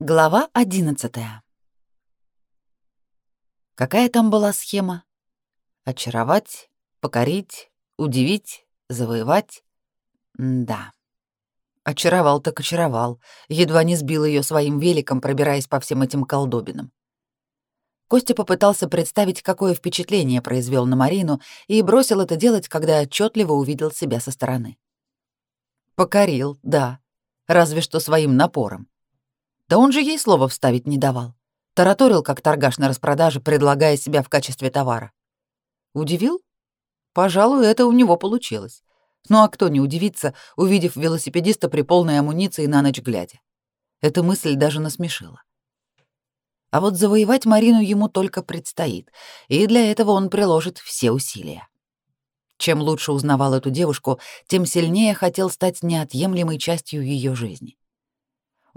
Глава 11. Какая там была схема? Очаровать, покорить, удивить, завоевать? М да. Очаровал так очаровал, едва не сбил ее своим великом, пробираясь по всем этим колдобинам. Костя попытался представить, какое впечатление произвел на Марину, и бросил это делать, когда отчетливо увидел себя со стороны. Покорил, да, разве что своим напором. Да он же ей слова вставить не давал. Тараторил, как торгаш на распродаже, предлагая себя в качестве товара. Удивил? Пожалуй, это у него получилось. Ну а кто не удивится, увидев велосипедиста при полной амуниции на ночь глядя? Эта мысль даже насмешила. А вот завоевать Марину ему только предстоит, и для этого он приложит все усилия. Чем лучше узнавал эту девушку, тем сильнее хотел стать неотъемлемой частью ее жизни.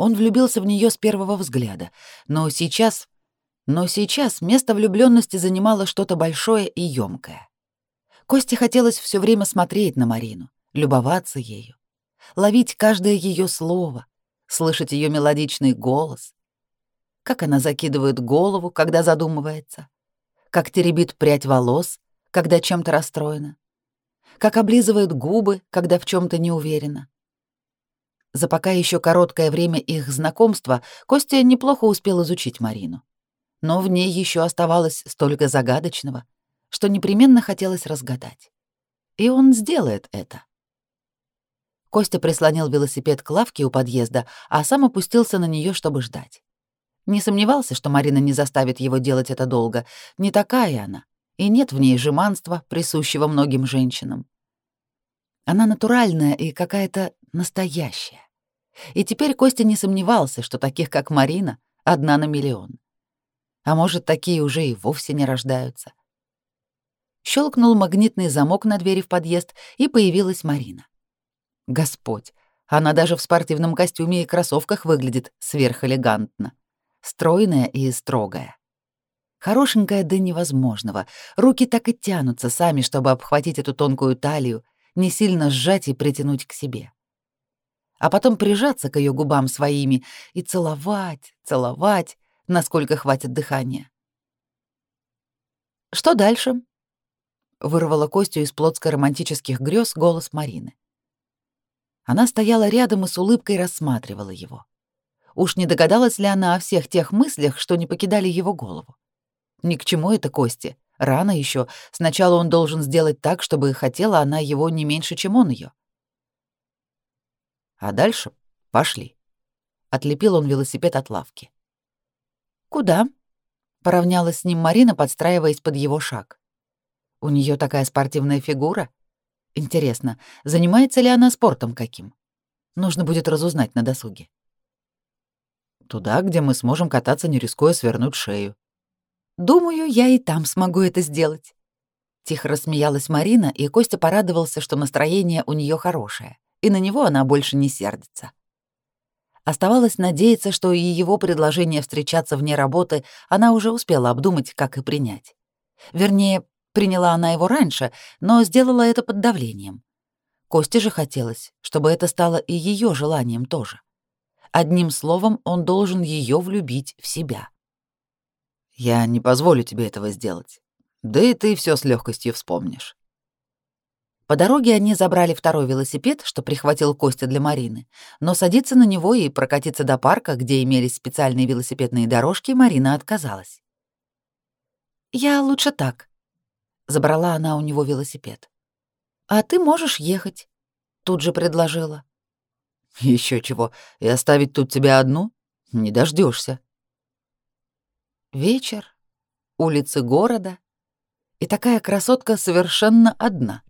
Он влюбился в нее с первого взгляда, но сейчас... Но сейчас место влюбленности занимало что-то большое и ёмкое. Косте хотелось все время смотреть на Марину, любоваться ею, ловить каждое ее слово, слышать ее мелодичный голос. Как она закидывает голову, когда задумывается, как теребит прядь волос, когда чем-то расстроена, как облизывает губы, когда в чем то не уверена. За пока еще короткое время их знакомства Костя неплохо успел изучить Марину. Но в ней еще оставалось столько загадочного, что непременно хотелось разгадать. И он сделает это. Костя прислонил велосипед к лавке у подъезда, а сам опустился на нее, чтобы ждать. Не сомневался, что Марина не заставит его делать это долго. Не такая она, и нет в ней жеманства, присущего многим женщинам. Она натуральная и какая-то настоящая. И теперь Костя не сомневался, что таких, как Марина, одна на миллион. А может, такие уже и вовсе не рождаются. Щелкнул магнитный замок на двери в подъезд, и появилась Марина. Господь, она даже в спортивном костюме и кроссовках выглядит сверхэлегантно. Стройная и строгая. Хорошенькая до невозможного. Руки так и тянутся сами, чтобы обхватить эту тонкую талию, не сильно сжать и притянуть к себе. А потом прижаться к ее губам своими и целовать, целовать, насколько хватит дыхания. «Что дальше?» — вырвала Костю из плотско-романтических грез голос Марины. Она стояла рядом и с улыбкой рассматривала его. Уж не догадалась ли она о всех тех мыслях, что не покидали его голову? Ни к чему это Косте. Рано еще. Сначала он должен сделать так, чтобы хотела она его не меньше, чем он ее. А дальше пошли. Отлепил он велосипед от лавки. Куда? Поравнялась с ним Марина, подстраиваясь под его шаг. У нее такая спортивная фигура. Интересно, занимается ли она спортом каким? Нужно будет разузнать на досуге. Туда, где мы сможем кататься, не рискуя свернуть шею. Думаю, я и там смогу это сделать. Тихо рассмеялась Марина, и Костя порадовался, что настроение у нее хорошее, и на него она больше не сердится. Оставалось надеяться, что и его предложение встречаться вне работы она уже успела обдумать, как и принять. Вернее, приняла она его раньше, но сделала это под давлением. Косте же хотелось, чтобы это стало и ее желанием тоже. Одним словом, он должен ее влюбить в себя. Я не позволю тебе этого сделать. Да и ты все с легкостью вспомнишь. По дороге они забрали второй велосипед, что прихватил Костя для Марины, но садиться на него и прокатиться до парка, где имелись специальные велосипедные дорожки, Марина отказалась. «Я лучше так», — забрала она у него велосипед. «А ты можешь ехать», — тут же предложила. Еще чего, и оставить тут тебя одну? Не дождешься. Вечер, улицы города, и такая красотка совершенно одна.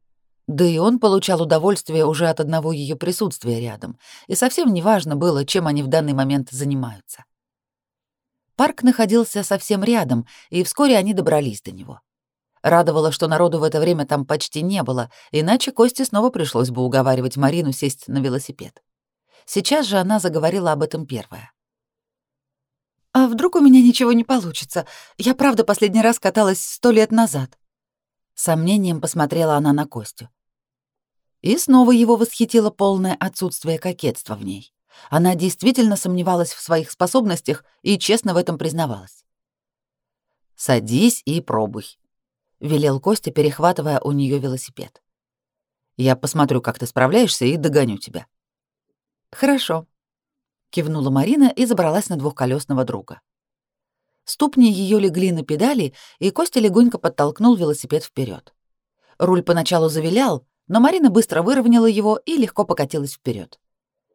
Да и он получал удовольствие уже от одного ее присутствия рядом, и совсем не важно было, чем они в данный момент занимаются. Парк находился совсем рядом, и вскоре они добрались до него. Радовало, что народу в это время там почти не было, иначе Косте снова пришлось бы уговаривать Марину сесть на велосипед. Сейчас же она заговорила об этом первая. «А вдруг у меня ничего не получится? Я правда последний раз каталась сто лет назад». Сомнением посмотрела она на Костю. И снова его восхитило полное отсутствие кокетства в ней. Она действительно сомневалась в своих способностях и честно в этом признавалась. «Садись и пробуй», — велел Костя, перехватывая у нее велосипед. «Я посмотрю, как ты справляешься, и догоню тебя». «Хорошо», — кивнула Марина и забралась на двухколесного друга. Ступни ее легли на педали, и Костя легонько подтолкнул велосипед вперед. Руль поначалу завилял, но Марина быстро выровняла его и легко покатилась вперед.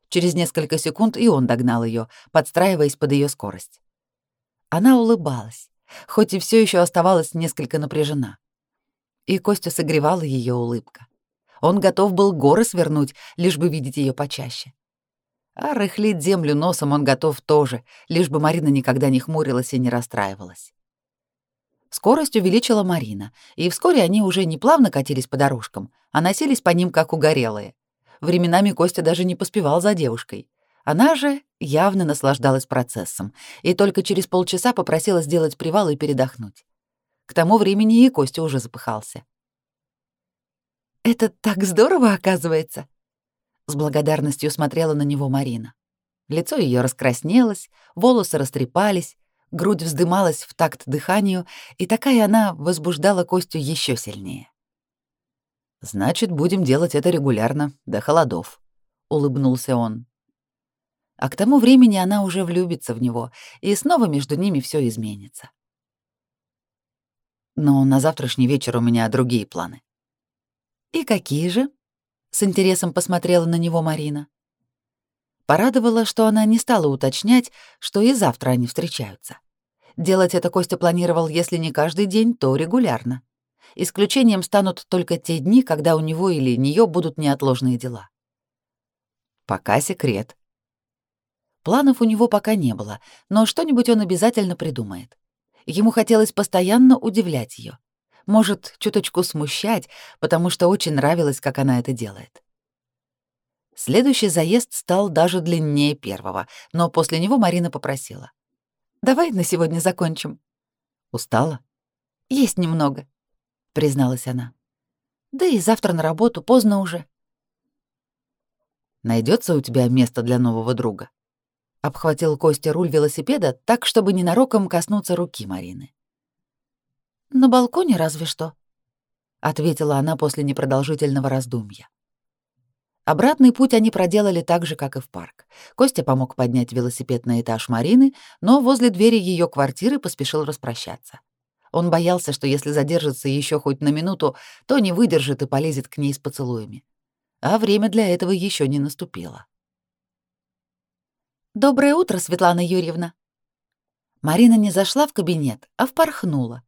Через несколько секунд и он догнал ее, подстраиваясь под ее скорость. Она улыбалась хоть и все еще оставалась несколько напряжена. И Костю согревала ее улыбка. Он готов был горы свернуть, лишь бы видеть ее почаще. А рыхлить землю носом он готов тоже, лишь бы Марина никогда не хмурилась и не расстраивалась. Скорость увеличила Марина, и вскоре они уже не плавно катились по дорожкам, а носились по ним как угорелые. Временами Костя даже не поспевал за девушкой. Она же явно наслаждалась процессом и только через полчаса попросила сделать привал и передохнуть. К тому времени и Костя уже запыхался. «Это так здорово, оказывается!» С благодарностью смотрела на него Марина. Лицо ее раскраснелось, волосы растрепались, грудь вздымалась в такт дыханию, и такая она возбуждала Костю еще сильнее. «Значит, будем делать это регулярно, до холодов», — улыбнулся он. А к тому времени она уже влюбится в него, и снова между ними все изменится. Но на завтрашний вечер у меня другие планы. «И какие же?» — с интересом посмотрела на него Марина. Порадовала, что она не стала уточнять, что и завтра они встречаются. Делать это Костя планировал, если не каждый день, то регулярно. Исключением станут только те дни, когда у него или нее будут неотложные дела. Пока секрет, Планов у него пока не было, но что-нибудь он обязательно придумает. Ему хотелось постоянно удивлять ее. Может, чуточку смущать, потому что очень нравилось, как она это делает. Следующий заезд стал даже длиннее первого, но после него Марина попросила. «Давай на сегодня закончим». «Устала?» «Есть немного», — призналась она. «Да и завтра на работу, поздно уже». Найдется у тебя место для нового друга?» Обхватил Костя руль велосипеда так, чтобы ненароком коснуться руки Марины. «На балконе разве что», — ответила она после непродолжительного раздумья. Обратный путь они проделали так же, как и в парк. Костя помог поднять велосипед на этаж Марины, но возле двери ее квартиры поспешил распрощаться. Он боялся, что если задержится еще хоть на минуту, то не выдержит и полезет к ней с поцелуями. А время для этого еще не наступило. «Доброе утро, Светлана Юрьевна!» Марина не зашла в кабинет, а впорхнула.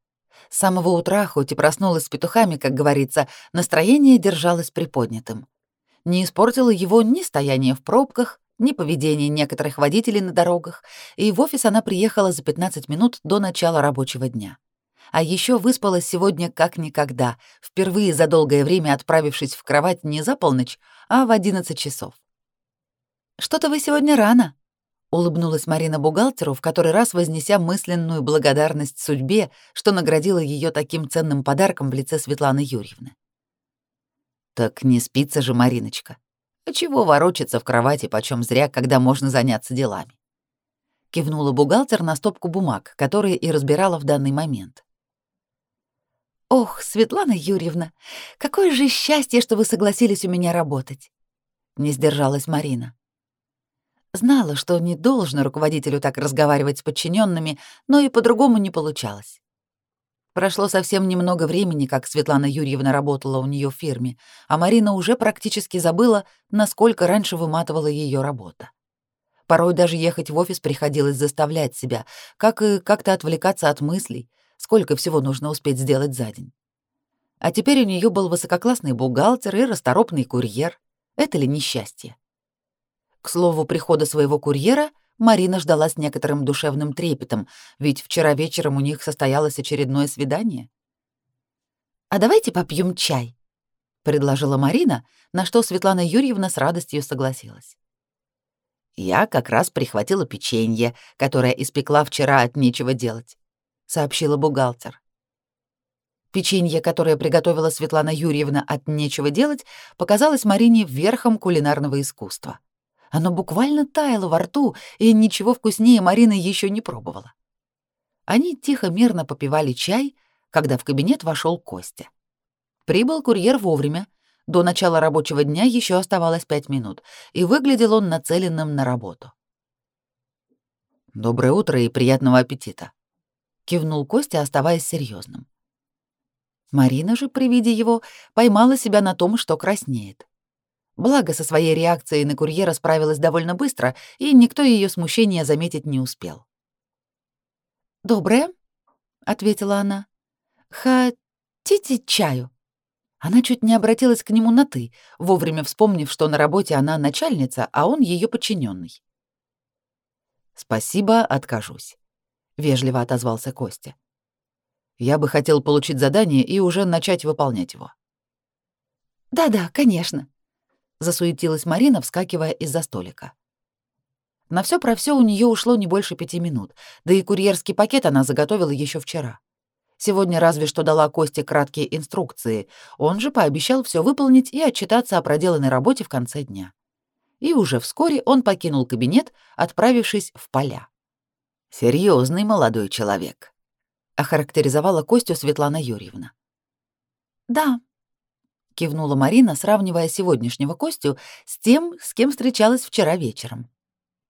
С самого утра, хоть и проснулась с петухами, как говорится, настроение держалось приподнятым. Не испортило его ни стояние в пробках, ни поведение некоторых водителей на дорогах, и в офис она приехала за 15 минут до начала рабочего дня. А еще выспалась сегодня как никогда, впервые за долгое время отправившись в кровать не за полночь, а в 11 часов. «Что-то вы сегодня рано», Улыбнулась Марина бухгалтеру, в который раз вознеся мысленную благодарность судьбе, что наградила ее таким ценным подарком в лице Светланы Юрьевны. «Так не спится же, Мариночка. А чего ворочаться в кровати почем зря, когда можно заняться делами?» Кивнула бухгалтер на стопку бумаг, которые и разбирала в данный момент. «Ох, Светлана Юрьевна, какое же счастье, что вы согласились у меня работать!» Не сдержалась Марина. Знала, что не должно руководителю так разговаривать с подчиненными, но и по-другому не получалось. Прошло совсем немного времени, как Светлана Юрьевна работала у нее в фирме, а Марина уже практически забыла, насколько раньше выматывала ее работа. Порой даже ехать в офис приходилось заставлять себя, как и как-то отвлекаться от мыслей, сколько всего нужно успеть сделать за день. А теперь у нее был высококлассный бухгалтер и расторопный курьер. Это ли несчастье? К слову, прихода своего курьера Марина ждала с некоторым душевным трепетом, ведь вчера вечером у них состоялось очередное свидание. «А давайте попьем чай», — предложила Марина, на что Светлана Юрьевна с радостью согласилась. «Я как раз прихватила печенье, которое испекла вчера от нечего делать», — сообщила бухгалтер. Печенье, которое приготовила Светлана Юрьевна от нечего делать, показалось Марине верхом кулинарного искусства. Оно буквально таяло во рту, и ничего вкуснее Марина еще не пробовала. Они тихо мирно попивали чай, когда в кабинет вошел Костя. Прибыл курьер вовремя. До начала рабочего дня еще оставалось пять минут, и выглядел он нацеленным на работу. «Доброе утро и приятного аппетита», — кивнул Костя, оставаясь серьезным. Марина же при виде его поймала себя на том, что краснеет. Благо, со своей реакцией на курьера справилась довольно быстро, и никто ее смущения заметить не успел. «Доброе», — ответила она. «Хотите чаю?» Она чуть не обратилась к нему на «ты», вовремя вспомнив, что на работе она начальница, а он ее подчиненный. «Спасибо, откажусь», — вежливо отозвался Костя. «Я бы хотел получить задание и уже начать выполнять его». «Да-да, конечно», засуетилась Марина, вскакивая из-за столика. На все про все у нее ушло не больше пяти минут, да и курьерский пакет она заготовила еще вчера. Сегодня разве что дала Косте краткие инструкции, он же пообещал все выполнить и отчитаться о проделанной работе в конце дня. И уже вскоре он покинул кабинет, отправившись в поля. Серьезный молодой человек», — охарактеризовала Костю Светлана Юрьевна. «Да», кивнула Марина, сравнивая сегодняшнего Костю с тем, с кем встречалась вчера вечером.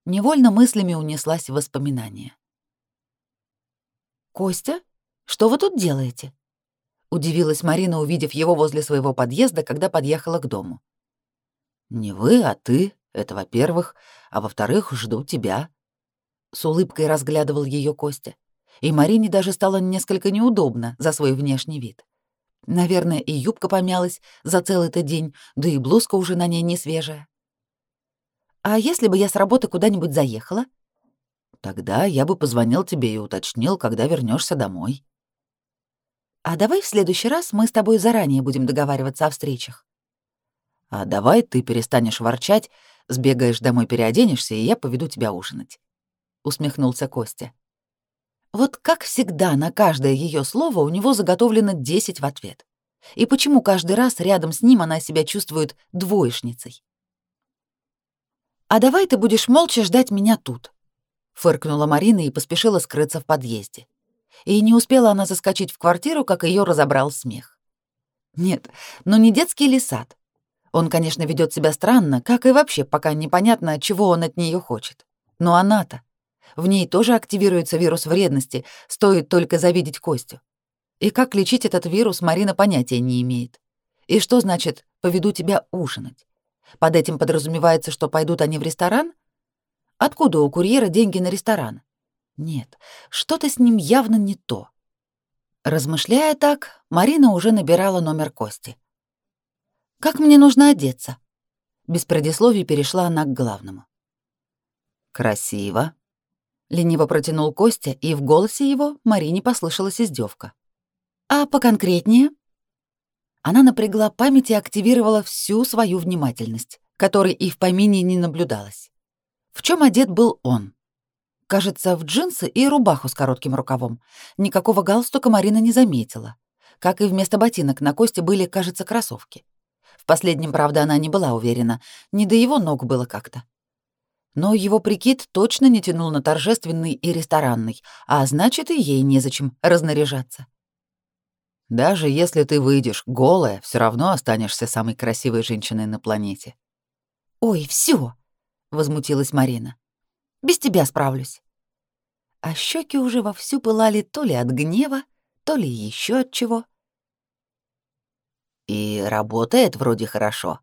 Невольно мыслями унеслась в воспоминания. «Костя, что вы тут делаете?» — удивилась Марина, увидев его возле своего подъезда, когда подъехала к дому. «Не вы, а ты, это во-первых, а во-вторых, жду тебя». С улыбкой разглядывал ее Костя, и Марине даже стало несколько неудобно за свой внешний вид. Наверное, и юбка помялась за целый-то день, да и блузка уже на ней не свежая. А если бы я с работы куда-нибудь заехала? Тогда я бы позвонил тебе и уточнил, когда вернешься домой. А давай в следующий раз мы с тобой заранее будем договариваться о встречах. А давай ты перестанешь ворчать, сбегаешь домой, переоденешься, и я поведу тебя ужинать. Усмехнулся Костя. Вот как всегда на каждое ее слово у него заготовлено 10 в ответ. И почему каждый раз рядом с ним она себя чувствует двоечницей? «А давай ты будешь молча ждать меня тут», — фыркнула Марина и поспешила скрыться в подъезде. И не успела она заскочить в квартиру, как ее разобрал смех. Нет, но не детский ли сад. Он, конечно, ведет себя странно, как и вообще, пока непонятно, чего он от нее хочет. Но она-то в ней тоже активируется вирус вредности, стоит только завидеть Костю. И как лечить этот вирус, Марина понятия не имеет. И что значит «поведу тебя ужинать»? Под этим подразумевается, что пойдут они в ресторан? Откуда у курьера деньги на ресторан? Нет, что-то с ним явно не то. Размышляя так, Марина уже набирала номер Кости. «Как мне нужно одеться?» Без предисловий перешла она к главному. «Красиво», Лениво протянул Костя, и в голосе его Марине послышалась издевка. «А поконкретнее?» Она напрягла память и активировала всю свою внимательность, которой и в помине не наблюдалось. В чем одет был он? Кажется, в джинсы и рубаху с коротким рукавом. Никакого галстука Марина не заметила. Как и вместо ботинок на Косте были, кажется, кроссовки. В последнем, правда, она не была уверена. Не до его ног было как-то. Но его прикид точно не тянул на торжественный и ресторанный, а значит, и ей незачем разнаряжаться. Даже если ты выйдешь голая, все равно останешься самой красивой женщиной на планете. Ой, все, возмутилась Марина. Без тебя справлюсь. А щеки уже вовсю пылали то ли от гнева, то ли еще от чего. И работает вроде хорошо,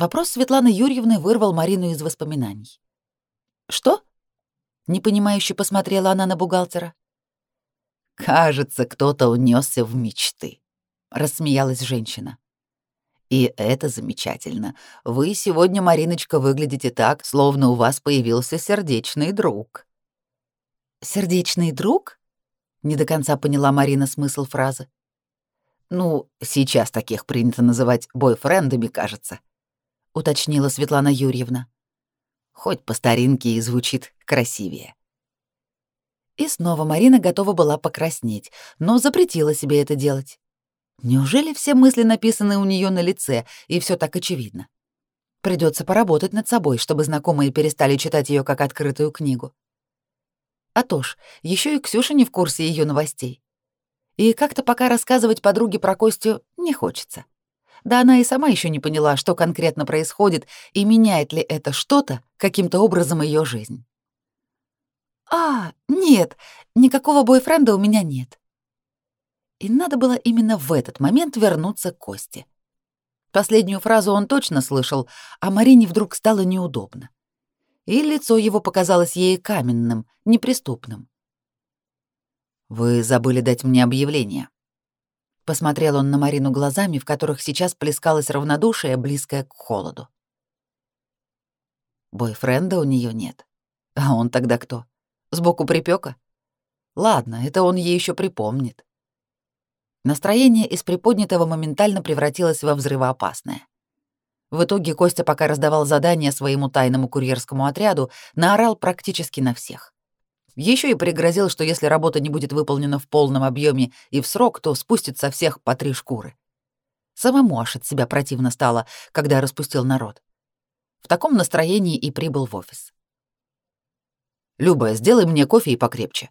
Вопрос Светланы Юрьевны вырвал Марину из воспоминаний. «Что?» — непонимающе посмотрела она на бухгалтера. «Кажется, кто-то унесся в мечты», — рассмеялась женщина. «И это замечательно. Вы сегодня, Мариночка, выглядите так, словно у вас появился сердечный друг». «Сердечный друг?» — не до конца поняла Марина смысл фразы. «Ну, сейчас таких принято называть бойфрендами, кажется», — уточнила Светлана Юрьевна. «Хоть по старинке и звучит красивее». И снова Марина готова была покраснеть, но запретила себе это делать. Неужели все мысли написаны у нее на лице, и все так очевидно? Придется поработать над собой, чтобы знакомые перестали читать ее как открытую книгу. А то ж, еще и Ксюша не в курсе ее новостей. И как-то пока рассказывать подруге про Костю не хочется. Да она и сама еще не поняла, что конкретно происходит и меняет ли это что-то каким-то образом ее жизнь. «А, нет, никакого бойфренда у меня нет». И надо было именно в этот момент вернуться к Косте. Последнюю фразу он точно слышал, а Марине вдруг стало неудобно. И лицо его показалось ей каменным, неприступным. «Вы забыли дать мне объявление». Посмотрел он на Марину глазами, в которых сейчас плескалось равнодушие, близкое к холоду. Бойфренда у нее нет. А он тогда кто? Сбоку припека? Ладно, это он ей еще припомнит. Настроение из приподнятого моментально превратилось во взрывоопасное. В итоге Костя, пока раздавал задания своему тайному курьерскому отряду, наорал практически на всех. Еще и пригрозил, что если работа не будет выполнена в полном объеме и в срок, то спустит со всех по три шкуры. Самому аж от себя противно стало, когда распустил народ. В таком настроении и прибыл в офис. «Люба, сделай мне кофе и покрепче»,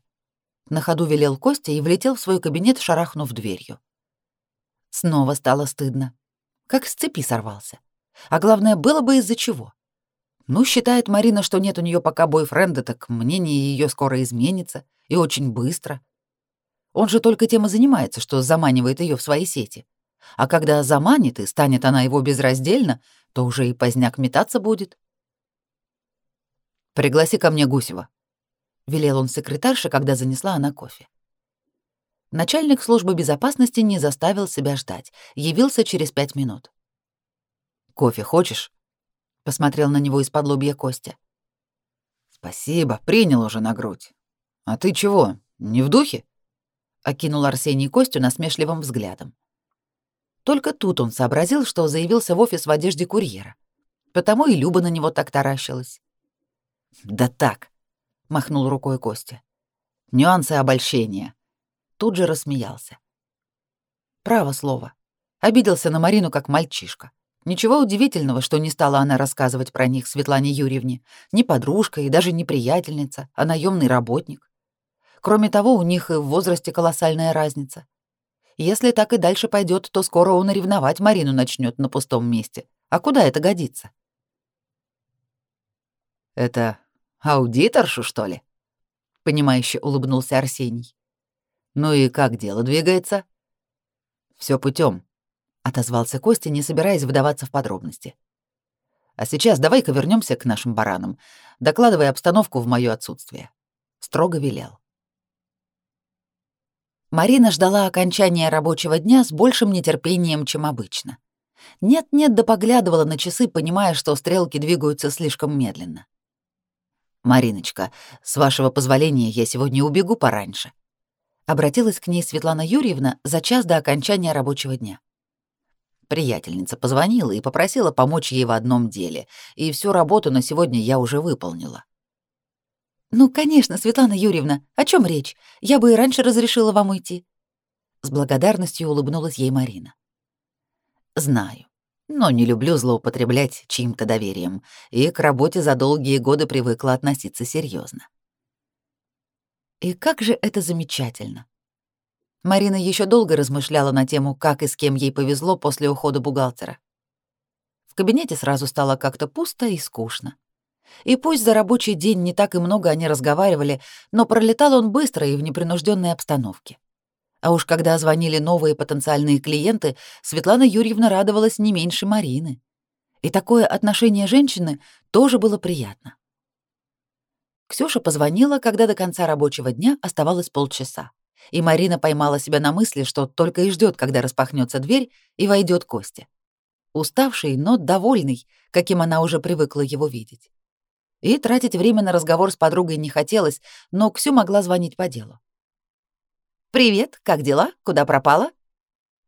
на ходу велел Костя и влетел в свой кабинет, шарахнув дверью. Снова стало стыдно. Как с цепи сорвался. А главное, было бы из-за чего. Ну, считает Марина, что нет у нее пока бойфренда, так мнение ее скоро изменится, и очень быстро. Он же только тем и занимается, что заманивает ее в свои сети. А когда заманит и станет она его безраздельно, то уже и поздняк метаться будет. «Пригласи ко мне Гусева», велел он секретарше, когда занесла она кофе. Начальник службы безопасности не заставил себя ждать, явился через пять минут. «Кофе хочешь?» — посмотрел на него из-под лобья Костя. «Спасибо, принял уже на грудь. А ты чего, не в духе?» — окинул Арсений Костю насмешливым взглядом. Только тут он сообразил, что заявился в офис в одежде курьера. Потому и Люба на него так таращилась. «Да так», махнул рукой Костя. Нюансы обольщения. Тут же рассмеялся. Право слово. Обиделся на Марину как мальчишка. Ничего удивительного, что не стала она рассказывать про них Светлане Юрьевне. Не подружка и даже не приятельница, а наемный работник. Кроме того, у них и в возрасте колоссальная разница. Если так и дальше пойдет, то скоро он ревновать Марину начнет на пустом месте. А куда это годится? Это Аудиторшу, что ли? Понимающе улыбнулся Арсений. Ну и как дело двигается? Все путем, отозвался Костя, не собираясь вдаваться в подробности. А сейчас давай-ка вернемся к нашим баранам. Докладывай обстановку в моё отсутствие. Строго велел. Марина ждала окончания рабочего дня с большим нетерпением, чем обычно. Нет-нет, да поглядывала на часы, понимая, что стрелки двигаются слишком медленно. «Мариночка, с вашего позволения я сегодня убегу пораньше». Обратилась к ней Светлана Юрьевна за час до окончания рабочего дня. Приятельница позвонила и попросила помочь ей в одном деле, и всю работу на сегодня я уже выполнила. «Ну, конечно, Светлана Юрьевна, о чем речь? Я бы и раньше разрешила вам уйти». С благодарностью улыбнулась ей Марина. «Знаю но не люблю злоупотреблять чьим-то доверием и к работе за долгие годы привыкла относиться серьезно. И как же это замечательно. Марина еще долго размышляла на тему, как и с кем ей повезло после ухода бухгалтера. В кабинете сразу стало как-то пусто и скучно. И пусть за рабочий день не так и много они разговаривали, но пролетал он быстро и в непринужденной обстановке. А уж когда звонили новые потенциальные клиенты, Светлана Юрьевна радовалась не меньше Марины. И такое отношение женщины тоже было приятно. Ксюша позвонила, когда до конца рабочего дня оставалось полчаса. И Марина поймала себя на мысли, что только и ждет, когда распахнется дверь и войдет Костя. Уставший, но довольный, каким она уже привыкла его видеть. И тратить время на разговор с подругой не хотелось, но Ксю могла звонить по делу. «Привет, как дела? Куда пропала?»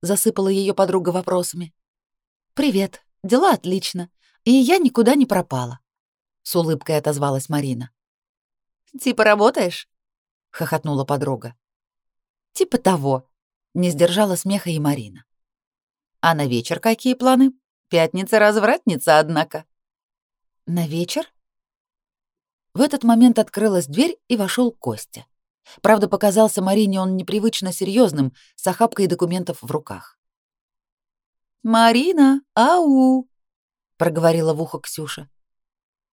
Засыпала ее подруга вопросами. «Привет, дела отлично, и я никуда не пропала», — с улыбкой отозвалась Марина. «Типа работаешь?» — хохотнула подруга. «Типа того», — не сдержала смеха и Марина. «А на вечер какие планы? Пятница-развратница, однако», На вечер? В этот момент открылась дверь и вошел Костя. Правда, показался Марине он непривычно серьезным, с охапкой документов в руках. «Марина, ау!» — проговорила в ухо Ксюша.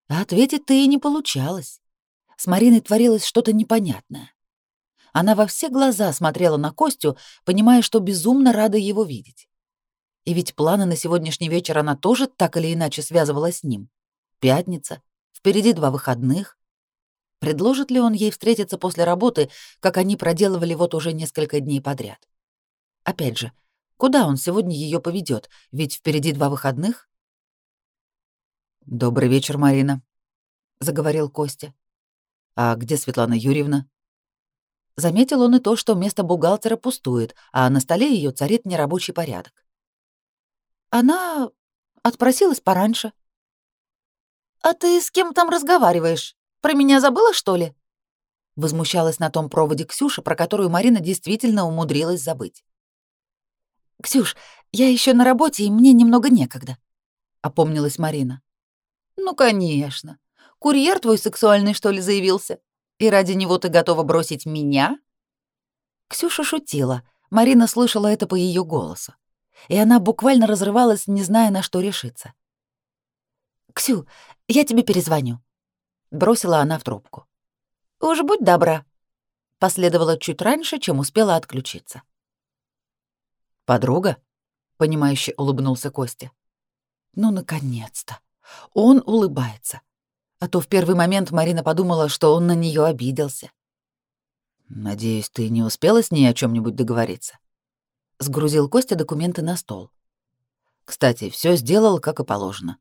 А ответить-то и не получалось. С Мариной творилось что-то непонятное. Она во все глаза смотрела на Костю, понимая, что безумно рада его видеть. И ведь планы на сегодняшний вечер она тоже так или иначе связывала с ним. Пятница, впереди два выходных. Предложит ли он ей встретиться после работы, как они проделывали вот уже несколько дней подряд? Опять же, куда он сегодня ее поведет? Ведь впереди два выходных. Добрый вечер, Марина, заговорил Костя. А где Светлана Юрьевна? Заметил он и то, что место бухгалтера пустует, а на столе ее царит нерабочий порядок. Она отпросилась пораньше. «А ты с кем там разговариваешь? Про меня забыла, что ли?» Возмущалась на том проводе Ксюша, про которую Марина действительно умудрилась забыть. «Ксюш, я еще на работе, и мне немного некогда», — опомнилась Марина. «Ну, конечно. Курьер твой сексуальный, что ли, заявился? И ради него ты готова бросить меня?» Ксюша шутила. Марина слышала это по ее голосу. И она буквально разрывалась, не зная, на что решиться. «Ксю, я тебе перезвоню», — бросила она в трубку. «Уж будь добра», — последовала чуть раньше, чем успела отключиться. «Подруга?» — понимающе улыбнулся Костя. «Ну, наконец-то! Он улыбается. А то в первый момент Марина подумала, что он на нее обиделся. «Надеюсь, ты не успела с ней о чем нибудь договориться?» Сгрузил Костя документы на стол. «Кстати, все сделал, как и положено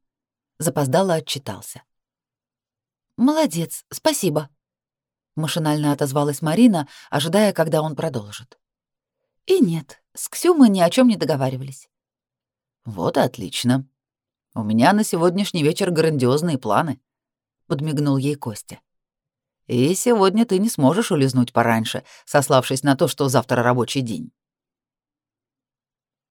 запоздало отчитался. «Молодец, спасибо», — машинально отозвалась Марина, ожидая, когда он продолжит. «И нет, с Ксю мы ни о чем не договаривались». «Вот отлично. У меня на сегодняшний вечер грандиозные планы», — подмигнул ей Костя. «И сегодня ты не сможешь улизнуть пораньше, сославшись на то, что завтра рабочий день».